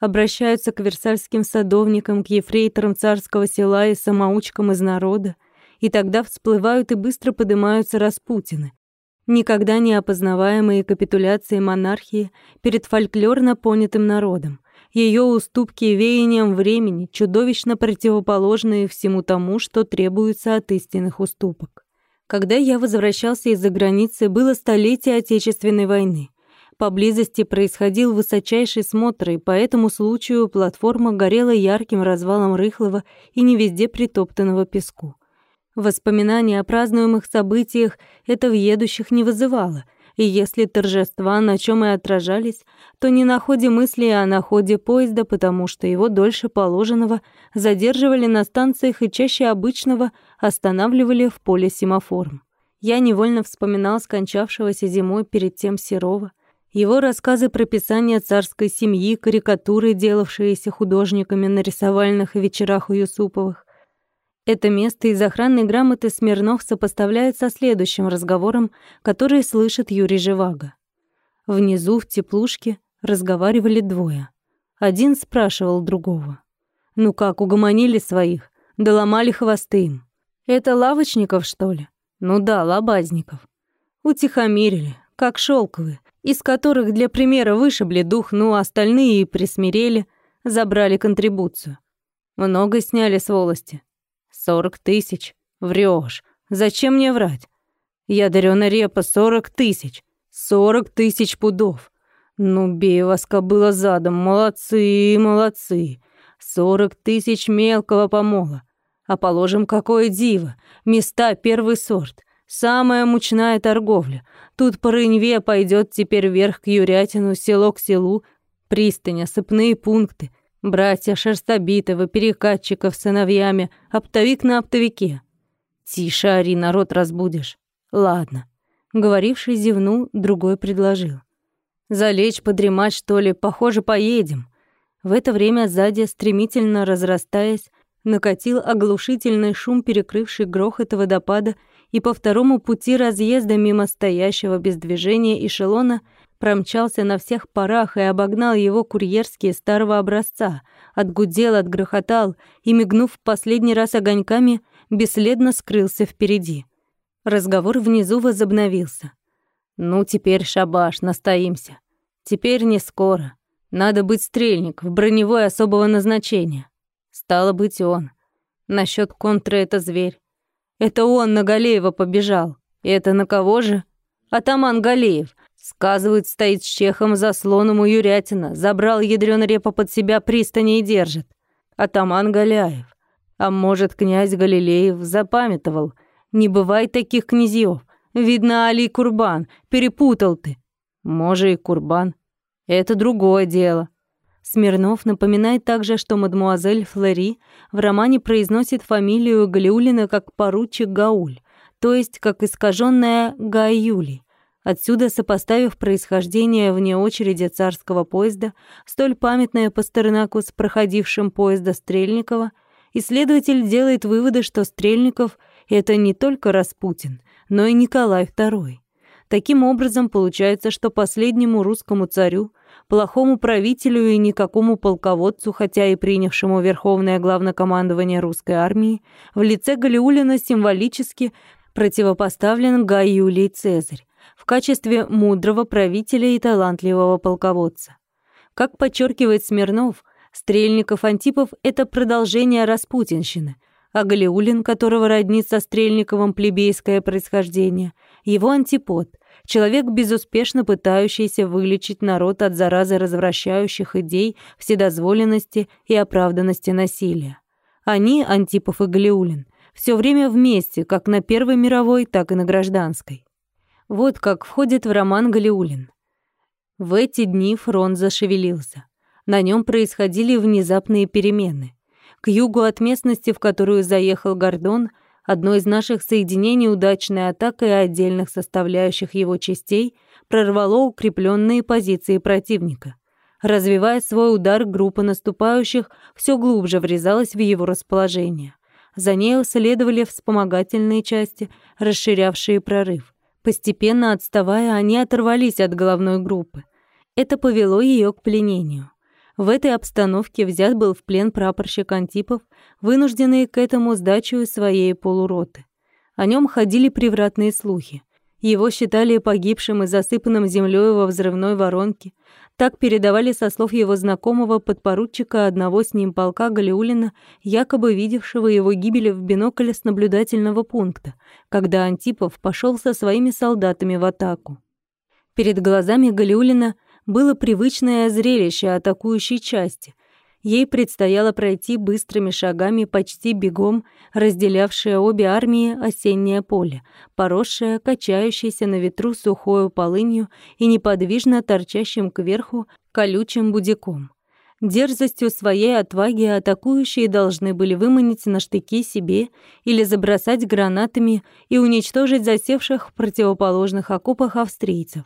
обращаются к версальским садовникам, к ефрейторам царского села и самоучкам из народа, и тогда всплывают и быстро поднимаются Распутины, никогда не опознаваемые капитуляции монархии перед фольклорно понятым народом, ее уступки веяниям времени, чудовищно противоположные всему тому, что требуется от истинных уступок. Когда я возвращался из-за границы, было столетие Отечественной войны. Поблизости происходил высочайший смотр, и по этому случаю платформа горела ярким развалом рыхлого и не везде притоптанного песку. Воспоминания о празднуемых событиях это в едущих не вызывало, и если торжества на чем и отражались, то не на ходе мысли, а на ходе поезда, потому что его дольше положенного задерживали на станциях и чаще обычного останавливали в поле семафором. Я невольно вспоминал скончавшегося зимой перед тем Серова, его рассказы про писание царской семьи, карикатуры, делавшиеся художниками на рисовальных вечерах у Юсуповых. Это место из охранной грамоты Смирнов сопоставляет со следующим разговором, который слышит Юрий Живаго. Внизу, в теплушке, разговаривали двое. Один спрашивал другого. «Ну как, угомонили своих? Доломали хвосты им. Это лавочников, что ли?» «Ну да, лобазников. Утихомирили, как шелковые, из которых для примера вышибли дух, ну а остальные и присмирели, забрали контрибуцию. Много сняли с волости. Сорок тысяч. Врешь. Зачем мне врать? Я дарёна репа сорок тысяч. Сорок тысяч пудов. Ну, бей вас, кобыла задом. Молодцы, молодцы. Сорок тысяч мелкого помола. А положим, какое диво. Места первый сорт. Самая мучная торговля. Тут по Рыньве пойдет теперь вверх к Юрятину, село к селу, пристань, осыпные пункты, братья Шерстобитова, перекатчиков с сыновьями, оптовик на оптовике. Тише, Ари, народ разбудишь. Ладно. Говоривший зевнул, другой предложил. Залечь, подремать, что ли, похоже, поедем. В это время сзади, стремительно разрастаясь, накатил оглушительный шум, перекрывший грохот водопада и по второму пути разъезда мимо стоящего без движения эшелона промчался на всех парах и обогнал его курьерские старого образца, отгудел, отгрохотал и, мигнув в последний раз огоньками, бесследно скрылся впереди. Разговор внизу возобновился. «Ну, теперь шабаш, настоимся. Теперь не скоро. Надо быть стрельник, в броневой особого назначения. Стало быть, он. Насчет контры это зверь. Это он на Галеева побежал. И это на кого же? Атаман Галеев. Сказывают, стоит с чехом за слоном у Юрятина. Забрал ядрён репа под себя пристани и держит. Атаман Галяев. А может, князь Галилеев запамятовал. Не бывает таких князьев. Видно, Али Курбан. Перепутал ты. Может, и Курбан. Это другое дело. Смирнов напоминает также, что мадмуазель Флери в романе произносит фамилию Галиулина как поручик Гауль, то есть как искаженная Гаюли. Отсюда, сопоставив происхождение вне очереди царского поезда, столь памятное Пастернаку с проходившим поезда Стрельникова, исследователь делает выводы, что Стрельников — это не только Распутин, но и Николай II. Таким образом, получается, что последнему русскому царю плохому правителю и никакому полководцу, хотя и принявшему верховное главнокомандование русской армии, в лице Галиулина символически противопоставлен Гай Юлий Цезарь в качестве мудрого правителя и талантливого полководца. Как подчеркивает Смирнов, Стрельников Антипов — это продолжение распутинщины, а Галиулин, которого роднит со Стрельниковым плебейское происхождение, его антипод, человек, безуспешно пытающийся вылечить народ от заразы развращающих идей, вседозволенности и оправданности насилия. Они, Антипов и Галиулин, все время вместе, как на Первой мировой, так и на гражданской. Вот как входит в роман Галиулин. В эти дни фронт зашевелился. На нем происходили внезапные перемены. К югу от местности, в которую заехал Гордон, Одно из наших соединений удачной атакой отдельных составляющих его частей прорвало укрепленные позиции противника. Развивая свой удар, группа наступающих все глубже врезалась в его расположение. За ней следовали вспомогательные части, расширявшие прорыв. Постепенно отставая, они оторвались от головной группы. Это повело ее к пленению. В этой обстановке взят был в плен прапорщик Антипов, вынужденный к этому сдачу своей полуроты. О нем ходили превратные слухи. Его считали погибшим и засыпанным землей во взрывной воронке. Так передавали со слов его знакомого подпоручика одного с ним полка Галиулина, якобы видевшего его гибель в бинокле с наблюдательного пункта, когда Антипов пошел со своими солдатами в атаку. Перед глазами Галиулина было привычное зрелище атакующей части. Ей предстояло пройти быстрыми шагами, почти бегом, разделявшее обе армии осеннее поле, поросшее, качающееся на ветру сухою полынью и неподвижно торчащим кверху колючим будиком. Дерзостью своей отваги атакующие должны были выманить на штыки себе или забросать гранатами и уничтожить засевших в противоположных окопах австрийцев.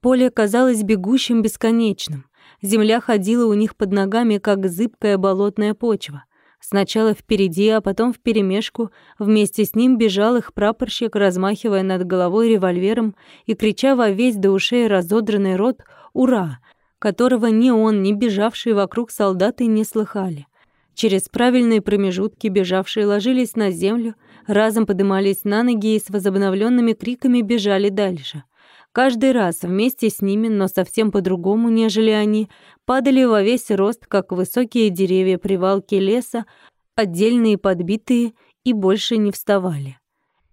Поле казалось бегущим бесконечным. Земля ходила у них под ногами, как зыбкая болотная почва. Сначала впереди, а потом вперемешку вместе с ним бежал их прапорщик, размахивая над головой револьвером и крича во весь до ушей разодранный рот «Ура!», которого ни он, ни бежавшие вокруг солдаты не слыхали. Через правильные промежутки бежавшие ложились на землю, разом подымались на ноги и с возобновленными криками бежали дальше. Каждый раз вместе с ними, но совсем по-другому, нежели они, падали во весь рост, как высокие деревья привалки леса, отдельные подбитые, и больше не вставали.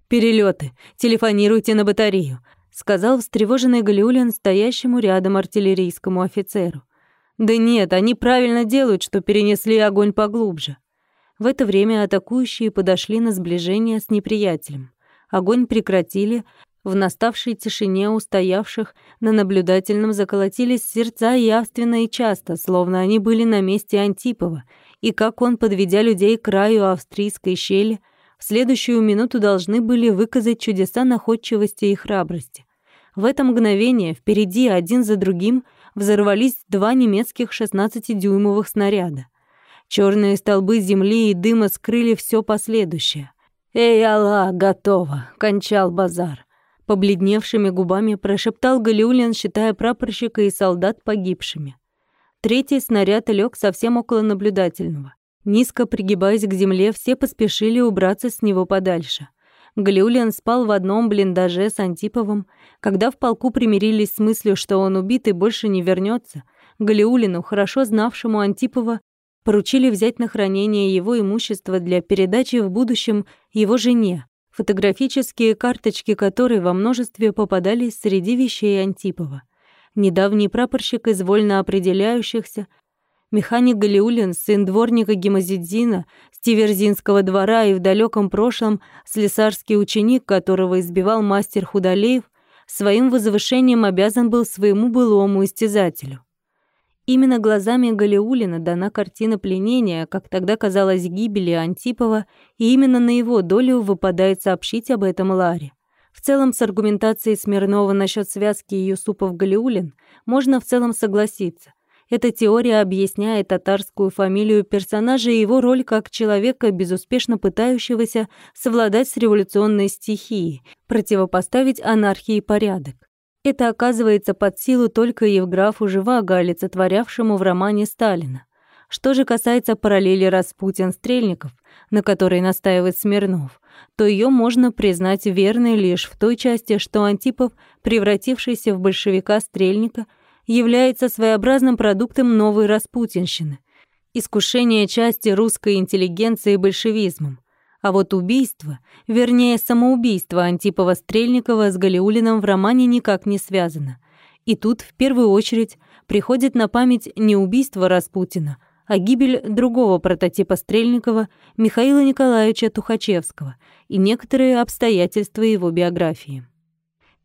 «Перелеты! Телефонируйте на батарею!» — сказал встревоженный Галиулин стоящему рядом артиллерийскому офицеру. «Да нет, они правильно делают, что перенесли огонь поглубже». В это время атакующие подошли на сближение с неприятелем. Огонь прекратили, в наставшей тишине устоявших на наблюдательном заколотились сердца явственно и часто, словно они были на месте Антипова, и как он, подведя людей к краю австрийской щели, в следующую минуту должны были выказать чудеса находчивости и храбрости. В это мгновение впереди один за другим взорвались два немецких 16-дюймовых снаряда. Черные столбы земли и дыма скрыли все последующее. «Эй, Алла, готово!» — кончал базар. Побледневшими губами прошептал Галиулин, считая прапорщика и солдат погибшими. Третий снаряд лег совсем около наблюдательного. Низко пригибаясь к земле, все поспешили убраться с него подальше. Галиулин спал в одном блиндаже с Антиповым. Когда в полку примирились с мыслью, что он убит и больше не вернется, Галиулину, хорошо знавшему Антипова, поручили взять на хранение его имущество для передачи в будущем его жене, фотографические карточки которой во множестве попадались среди вещей Антипова. Недавний прапорщик из вольно определяющихся, механик Галиулин, сын дворника Гемозидзина, с двора и в далеком прошлом слесарский ученик, которого избивал мастер Худалеев, своим возвышением обязан был своему былому истязателю. Именно глазами Галиулина дана картина пленения, как тогда казалось гибели Антипова, и именно на его долю выпадает сообщить об этом Ларе. В целом, с аргументацией Смирнова насчет связки Юсупов-Галиулин можно в целом согласиться. Эта теория объясняет татарскую фамилию персонажа и его роль как человека, безуспешно пытающегося совладать с революционной стихией, противопоставить анархии порядок. Это оказывается под силу только Евграфу Живаго, олицетворявшему в романе Сталина. Что же касается параллели Распутин-Стрельников, на которой настаивает Смирнов, то ее можно признать верной лишь в той части, что Антипов, превратившийся в большевика Стрельника, является своеобразным продуктом новой распутинщины, искушение части русской интеллигенции большевизмом, а вот убийство, вернее самоубийство Антипова-Стрельникова с Галиулиным в романе никак не связано. И тут в первую очередь приходит на память не убийство Распутина, а гибель другого прототипа Стрельникова Михаила Николаевича Тухачевского и некоторые обстоятельства его биографии.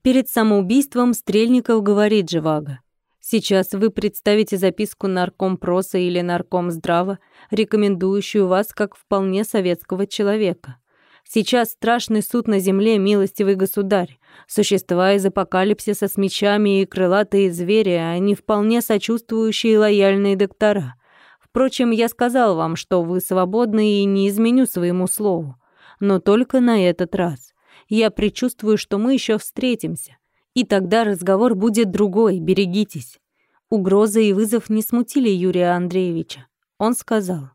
Перед самоубийством Стрельников говорит Живаго – Сейчас вы представите записку наркомпроса или наркомздрава, рекомендующую вас как вполне советского человека. Сейчас страшный суд на земле, милостивый государь. Существа из апокалипсиса с мечами и крылатые звери, а не вполне сочувствующие лояльные доктора. Впрочем, я сказал вам, что вы свободны и не изменю своему слову. Но только на этот раз. Я предчувствую, что мы еще встретимся. И тогда разговор будет другой, берегитесь. Угроза и вызов не смутили Юрия Андреевича. Он сказал,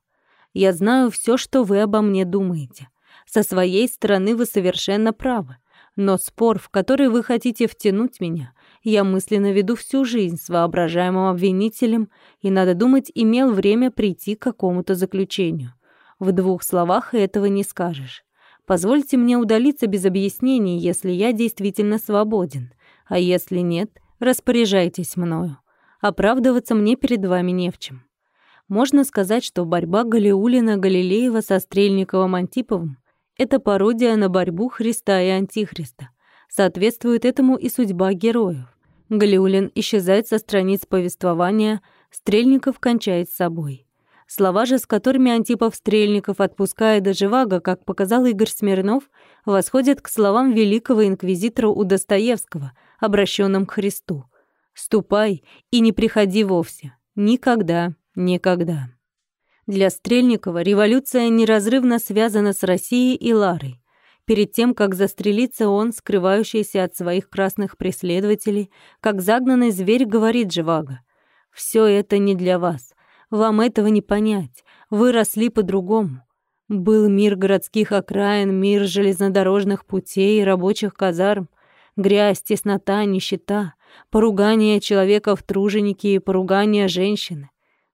«Я знаю все, что вы обо мне думаете. Со своей стороны вы совершенно правы. Но спор, в который вы хотите втянуть меня, я мысленно веду всю жизнь с воображаемым обвинителем и, надо думать, имел время прийти к какому-то заключению. В двух словах этого не скажешь. Позвольте мне удалиться без объяснений, если я действительно свободен. А если нет, распоряжайтесь мною. Оправдываться мне перед вами не в чем. Можно сказать, что борьба Галиулина-Галилеева со Стрельниковым-Антиповым — это пародия на борьбу Христа и Антихриста. Соответствует этому и судьба героев. Галиулин исчезает со страниц повествования, Стрельников кончает с собой. Слова же, с которыми Антипов Стрельников отпускает до Живаго, как показал Игорь Смирнов, восходят к словам великого инквизитора у Достоевского, обращенным к Христу. «Ступай и не приходи вовсе. Никогда, никогда». Для Стрельникова революция неразрывно связана с Россией и Ларой. Перед тем, как застрелиться, он, скрывающийся от своих красных преследователей, как загнанный зверь, говорит Живаго. «Все это не для вас. Вам этого не понять. Вы росли по-другому. Был мир городских окраин, мир железнодорожных путей и рабочих казарм, грязь, теснота, нищета, поругание человека в труженике и поругание женщины.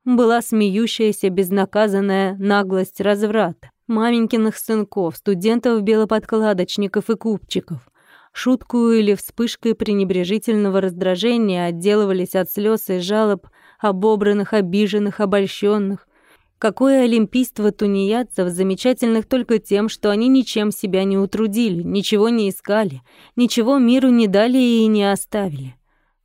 Была смеющаяся, безнаказанная наглость разврата маменькиных сынков, студентов-белоподкладочников и купчиков. Шутку или вспышкой пренебрежительного раздражения отделывались от слез и жалоб обобранных, обиженных, обольщенных. Какое олимпийство тунеядцев, замечательных только тем, что они ничем себя не утрудили, ничего не искали, ничего миру не дали и не оставили.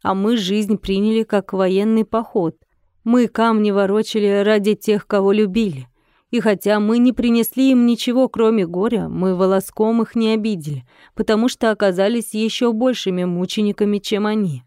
А мы жизнь приняли как военный поход. Мы камни ворочали ради тех, кого любили. И хотя мы не принесли им ничего, кроме горя, мы волоском их не обидели, потому что оказались еще большими мучениками, чем они.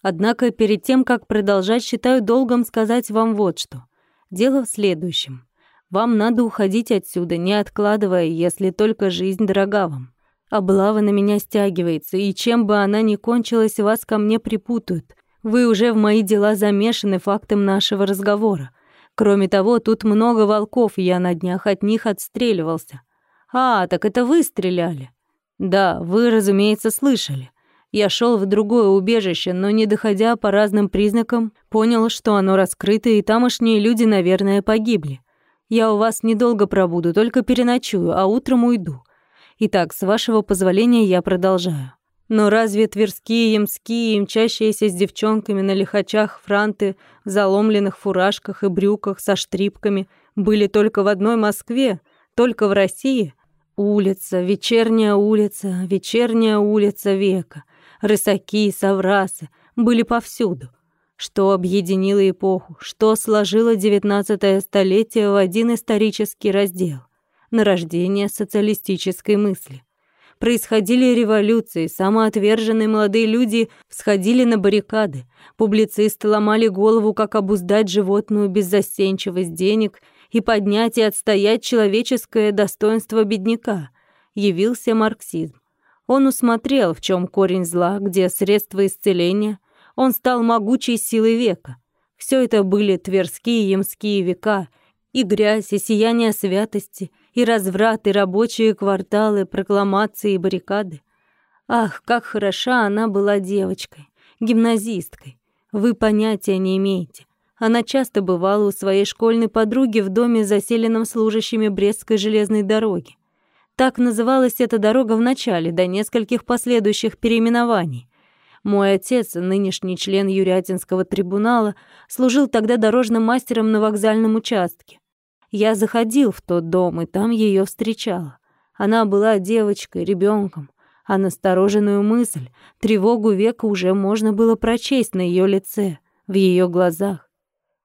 Однако перед тем, как продолжать, считаю долгом сказать вам вот что. Дело в следующем. Вам надо уходить отсюда, не откладывая, если только жизнь дорога вам. Облава на меня стягивается, и чем бы она ни кончилась, вас ко мне припутают. Вы уже в мои дела замешаны фактом нашего разговора. Кроме того, тут много волков, я на днях от них отстреливался. А, так это вы стреляли? Да, вы, разумеется, слышали. Я шел в другое убежище, но не доходя по разным признакам, понял, что оно раскрыто, и тамошние люди, наверное, погибли. Я у вас недолго пробуду, только переночую, а утром уйду. Итак, с вашего позволения я продолжаю. Но разве тверские, ямские, мчащиеся с девчонками на лихачах франты в заломленных фуражках и брюках со штрипками были только в одной Москве, только в России? Улица, вечерняя улица, вечерняя улица века, рысаки, соврасы были повсюду. Что объединило эпоху, что сложило девятнадцатое столетие в один исторический раздел — нарождение социалистической мысли — происходили революции, самоотверженные молодые люди всходили на баррикады, публицисты ломали голову, как обуздать животную беззастенчивость денег и поднять и отстоять человеческое достоинство бедняка. Явился марксизм. Он усмотрел, в чем корень зла, где средства исцеления. Он стал могучей силой века. Все это были тверские ямские века, и грязь, и сияние святости — и разврат, и рабочие кварталы, прокламации и баррикады. Ах, как хороша она была девочкой, гимназисткой. Вы понятия не имеете. Она часто бывала у своей школьной подруги в доме, заселенном служащими Брестской железной дороги. Так называлась эта дорога в начале, до нескольких последующих переименований. Мой отец, нынешний член Юрятинского трибунала, служил тогда дорожным мастером на вокзальном участке. Я заходил в тот дом и там ее встречал. Она была девочкой, ребенком, а настороженную мысль, тревогу века уже можно было прочесть на ее лице, в ее глазах.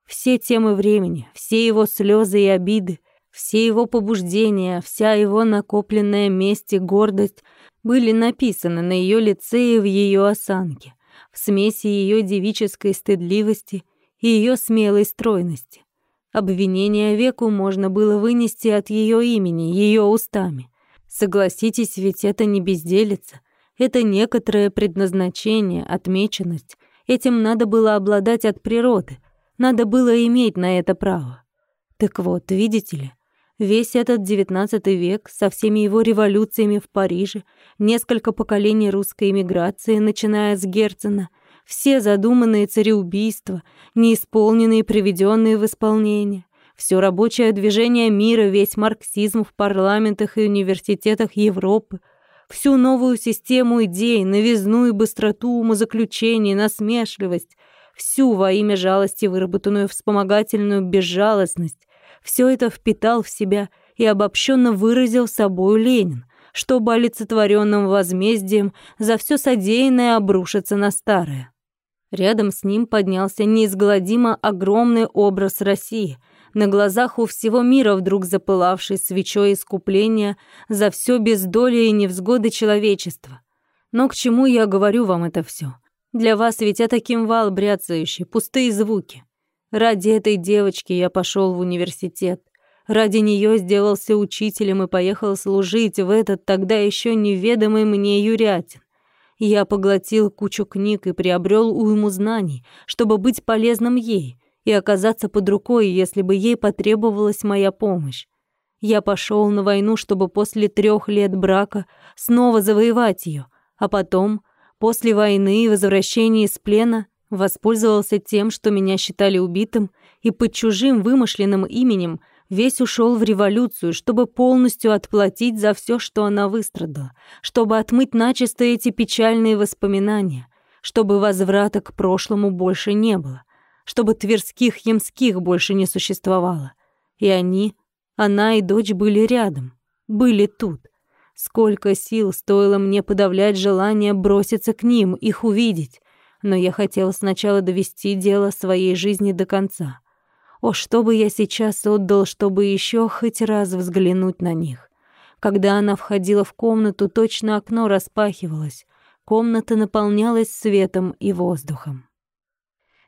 Все темы времени, все его слезы и обиды, все его побуждения, вся его накопленная месть и гордость были написаны на ее лице и в ее осанке, в смеси ее девической стыдливости и ее смелой стройности. Обвинение веку можно было вынести от ее имени, ее устами. Согласитесь, ведь это не безделица, это некоторое предназначение, отмеченность, Этим надо было обладать от природы, надо было иметь на это право. Так вот, видите ли, весь этот XIX век со всеми его революциями в Париже, несколько поколений русской эмиграции, начиная с Герцена, все задуманные цареубийства, неисполненные и приведенные в исполнение, все рабочее движение мира, весь марксизм в парламентах и университетах Европы, всю новую систему идей, новизну и быстроту умозаключений, насмешливость, всю во имя жалости выработанную вспомогательную безжалостность, все это впитал в себя и обобщенно выразил собою Ленин, чтобы олицетворенным возмездием за все содеянное обрушиться на старое. Рядом с ним поднялся неизгладимо огромный образ России, на глазах у всего мира вдруг запылавший свечой искупления за все бездолие и невзгоды человечества. Но к чему я говорю вам это все? Для вас ведь это кимвал бряцающий, пустые звуки. Ради этой девочки я пошел в университет. Ради нее сделался учителем и поехал служить в этот тогда еще неведомый мне Юрятин. Я поглотил кучу книг и приобрел уйму знаний, чтобы быть полезным ей и оказаться под рукой, если бы ей потребовалась моя помощь. Я пошел на войну, чтобы после трех лет брака снова завоевать ее, а потом, после войны и возвращения из плена, Воспользовался тем, что меня считали убитым, и под чужим вымышленным именем весь ушел в революцию, чтобы полностью отплатить за все, что она выстрадала, чтобы отмыть начисто эти печальные воспоминания, чтобы возврата к прошлому больше не было, чтобы тверских ямских больше не существовало. И они, она и дочь были рядом, были тут. Сколько сил стоило мне подавлять желание броситься к ним, их увидеть, но я хотела сначала довести дело своей жизни до конца. О, что бы я сейчас отдал, чтобы еще хоть раз взглянуть на них. Когда она входила в комнату, точно окно распахивалось. Комната наполнялась светом и воздухом.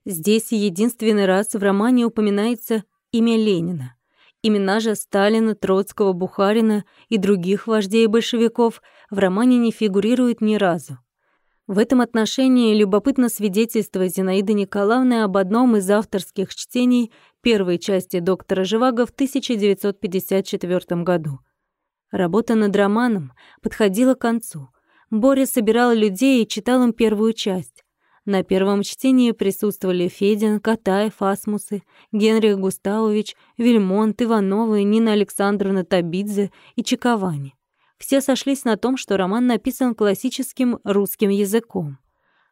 Здесь единственный раз в романе упоминается имя Ленина. Имена же Сталина, Троцкого, Бухарина и других вождей большевиков в романе не фигурируют ни разу. В этом отношении любопытно свидетельство Зинаиды Николаевны об одном из авторских чтений первой части «Доктора Живаго» в 1954 году. Работа над романом подходила к концу. Боря собирал людей и читал им первую часть. На первом чтении присутствовали Федин, Катаев, Асмусы, Генрих Густавович, Вильмонт, Ивановы, Нина Александровна Табидзе и Чиковани. Все сошлись на том, что роман написан классическим русским языком.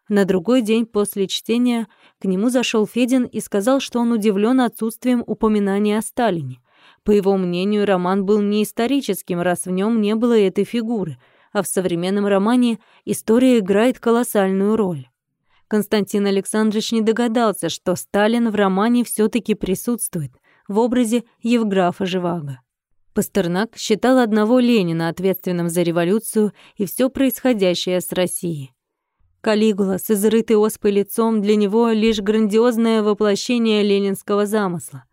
На другой день после чтения к нему зашел Федин и сказал, что он удивлен отсутствием упоминания о Сталине. По его мнению, роман был не историческим, раз в нем не было этой фигуры, а в современном романе история играет колоссальную роль. Константин Александрович не догадался, что Сталин в романе все таки присутствует в образе Евграфа Живаго. Пастернак считал одного Ленина ответственным за революцию и все происходящее с Россией. Калигула с изрытой оспой лицом для него лишь грандиозное воплощение ленинского замысла.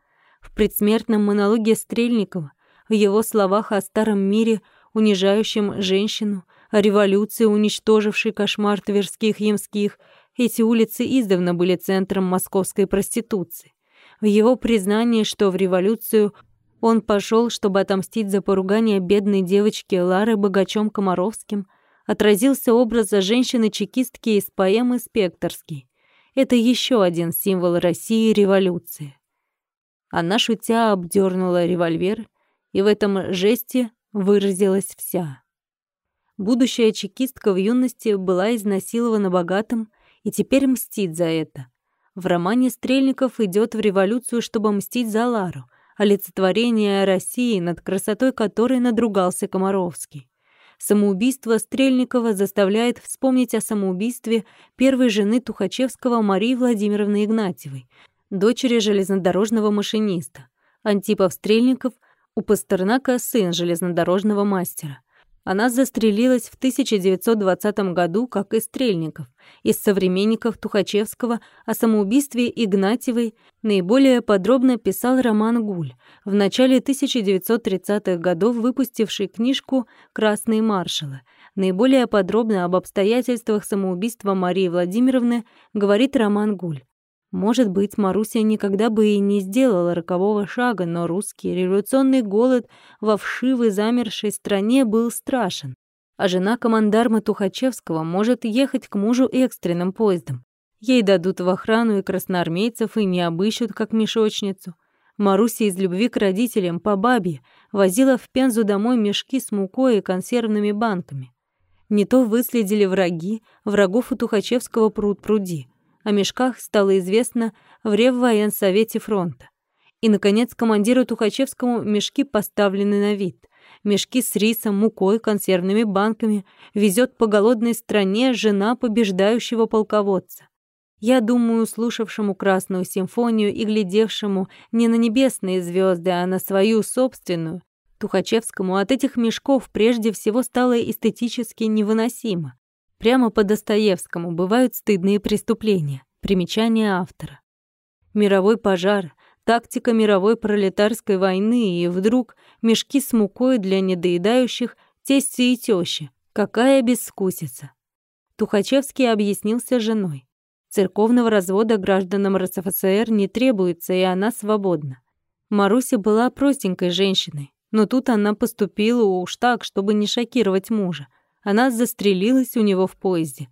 В предсмертном монологе Стрельникова, в его словах о старом мире, унижающем женщину, о революции, уничтожившей кошмар тверских ямских, эти улицы издавна были центром московской проституции. В его признании, что в революцию он пошел, чтобы отомстить за поругание бедной девочки Лары богачом Комаровским, отразился образ женщины-чекистки из поэмы «Спекторский». Это еще один символ России революции. Она, шутя, обдернула револьвер, и в этом жесте выразилась вся. Будущая чекистка в юности была изнасилована богатым и теперь мстит за это. В романе Стрельников идет в революцию, чтобы мстить за Лару — олицетворение России, над красотой которой надругался Комаровский. Самоубийство Стрельникова заставляет вспомнить о самоубийстве первой жены Тухачевского Марии Владимировны Игнатьевой, дочери железнодорожного машиниста. Антипов Стрельников у Пастернака сын железнодорожного мастера. Она застрелилась в 1920 году, как и Стрельников. Из современников Тухачевского о самоубийстве Игнатьевой наиболее подробно писал Роман Гуль, в начале 1930-х годов выпустивший книжку «Красные маршалы». Наиболее подробно об обстоятельствах самоубийства Марии Владимировны говорит Роман Гуль. Может быть, Маруся никогда бы и не сделала рокового шага, но русский революционный голод во вшивой замершей стране был страшен. А жена командарма Тухачевского может ехать к мужу экстренным поездом. Ей дадут в охрану и красноармейцев, и не обыщут, как мешочницу. Маруся из любви к родителям по бабе возила в Пензу домой мешки с мукой и консервными банками. Не то выследили враги, врагов у Тухачевского пруд пруди. О мешках стало известно в Реввоенсовете фронта. И, наконец, командиру Тухачевскому мешки поставлены на вид. Мешки с рисом, мукой, консервными банками везет по голодной стране жена побеждающего полководца. Я думаю, слушавшему Красную симфонию и глядевшему не на небесные звезды, а на свою собственную, Тухачевскому от этих мешков прежде всего стало эстетически невыносимо. Прямо по Достоевскому бывают стыдные преступления. Примечание автора. Мировой пожар, тактика мировой пролетарской войны и вдруг мешки с мукой для недоедающих тести и тёщи. Какая бескусица. Тухачевский объяснился женой. Церковного развода гражданам РСФСР не требуется, и она свободна. Маруся была простенькой женщиной, но тут она поступила уж так, чтобы не шокировать мужа. Она застрелилась у него в поезде.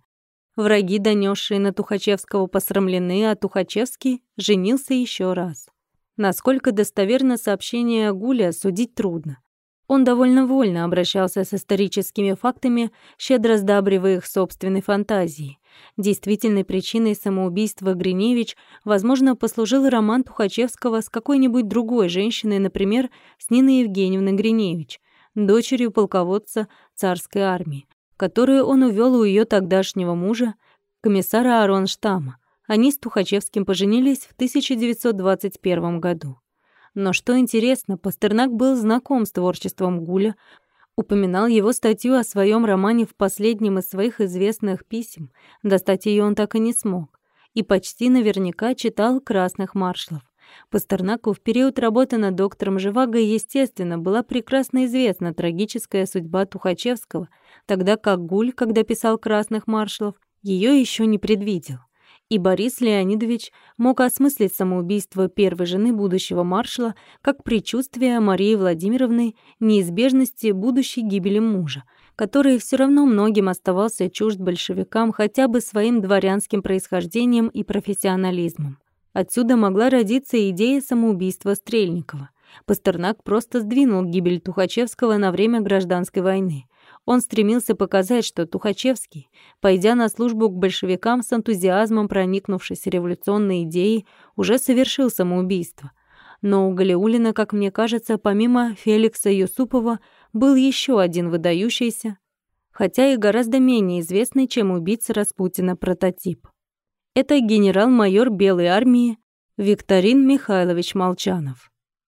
Враги, донесшие на Тухачевского, посрамлены, а Тухачевский женился еще раз. Насколько достоверно сообщение Гуля судить трудно. Он довольно вольно обращался с историческими фактами, щедро сдабривая их собственной фантазией. Действительной причиной самоубийства Гриневич, возможно, послужил роман Тухачевского с какой-нибудь другой женщиной, например, с Ниной Евгеньевной Гриневич, дочерью полководца царской армии, которую он увел у ее тогдашнего мужа, комиссара Аронштама. Они с Тухачевским поженились в 1921 году. Но что интересно, Пастернак был знаком с творчеством Гуля, упоминал его статью о своем романе в последнем из своих известных писем, достать ее он так и не смог, и почти наверняка читал «Красных маршалов». Пастернаку в период работы над доктором Живаго, естественно, была прекрасно известна трагическая судьба Тухачевского, тогда как Гуль, когда писал «Красных маршалов», ее еще не предвидел. И Борис Леонидович мог осмыслить самоубийство первой жены будущего маршала как предчувствие Марии Владимировны неизбежности будущей гибели мужа, который все равно многим оставался чужд большевикам хотя бы своим дворянским происхождением и профессионализмом. Отсюда могла родиться идея самоубийства Стрельникова. Пастернак просто сдвинул гибель Тухачевского на время гражданской войны. Он стремился показать, что Тухачевский, пойдя на службу к большевикам с энтузиазмом проникнувшись революционной идеей, уже совершил самоубийство. Но у Галиулина, как мне кажется, помимо Феликса Юсупова, был еще один выдающийся, хотя и гораздо менее известный, чем убийца Распутина прототип. Это генерал-майор Белой армии Викторин Михайлович Молчанов.